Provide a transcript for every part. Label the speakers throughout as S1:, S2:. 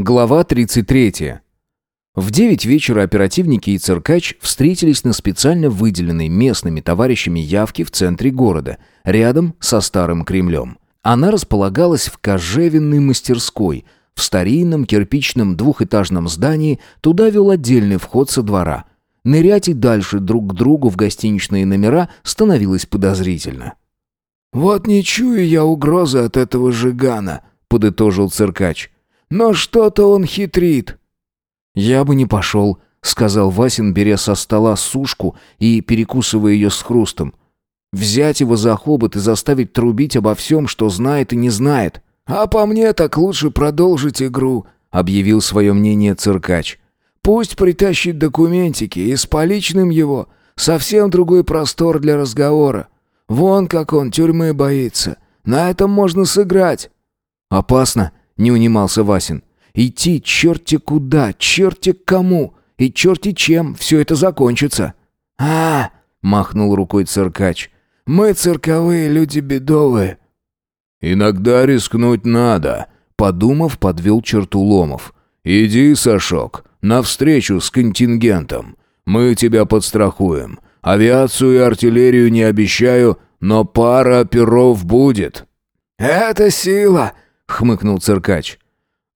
S1: Глава 33. В 9 вечера оперативники и циркач встретились на специально выделенной местными товарищами явке в центре города, рядом со Старым Кремлем. Она располагалась в кожевенной мастерской, в старинном кирпичном двухэтажном здании, туда вел отдельный вход со двора. Нырять и дальше друг к другу в гостиничные номера становилось подозрительно.
S2: «Вот не чую я угрозы от этого жигана», — подытожил циркач. Но что-то он хитрит».
S1: «Я бы не пошел», — сказал Васин, беря со стола сушку и перекусывая ее с хрустом. «Взять его за хобот и заставить трубить обо всем, что знает и не знает».
S2: «А по мне так лучше продолжить игру», — объявил свое мнение циркач. «Пусть притащит документики, и с поличным его. Совсем другой простор для разговора. Вон как он тюрьмы боится. На этом можно сыграть».
S1: «Опасно», не унимался Васин. «Идти черти куда, черти кому и черти чем все это закончится».
S2: «А!» — махнул рукой циркач. «Мы цирковые люди бедовые».
S3: «Иногда рискнуть надо», — подумав, подвел черту Ломов. «Иди, Сашок, навстречу с контингентом. Мы тебя подстрахуем. Авиацию и артиллерию не обещаю, но пара перов будет».
S2: «Это сила!»
S1: Хмыкнул циркач.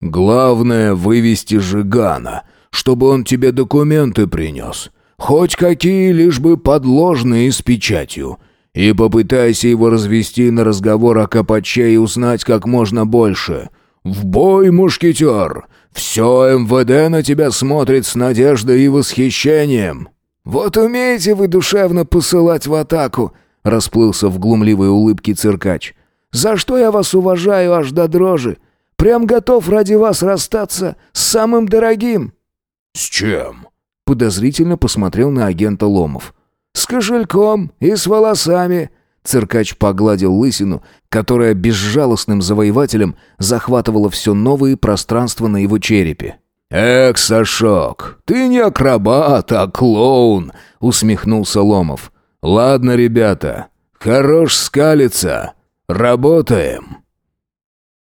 S3: «Главное — вывести Жигана, чтобы он тебе документы принес. Хоть какие, лишь бы подложные с печатью. И попытайся его развести на разговор о Капаче и узнать как можно больше. В бой, мушкетер! Все МВД на тебя смотрит с надеждой и восхищением!»
S2: «Вот умеете вы душевно посылать в атаку!» — расплылся в глумливой улыбке циркач. За что я вас уважаю аж до дрожи? Прям готов ради вас расстаться с самым дорогим».
S3: «С чем?»
S1: — подозрительно посмотрел на агента Ломов.
S2: «С кошельком и с волосами».
S1: Циркач погладил лысину, которая безжалостным завоевателем захватывала все новые пространства на его черепе.
S3: «Эх, Сашок, ты не акробат, а клоун!» — усмехнулся Ломов. «Ладно, ребята, хорош скалиться. Работаем!»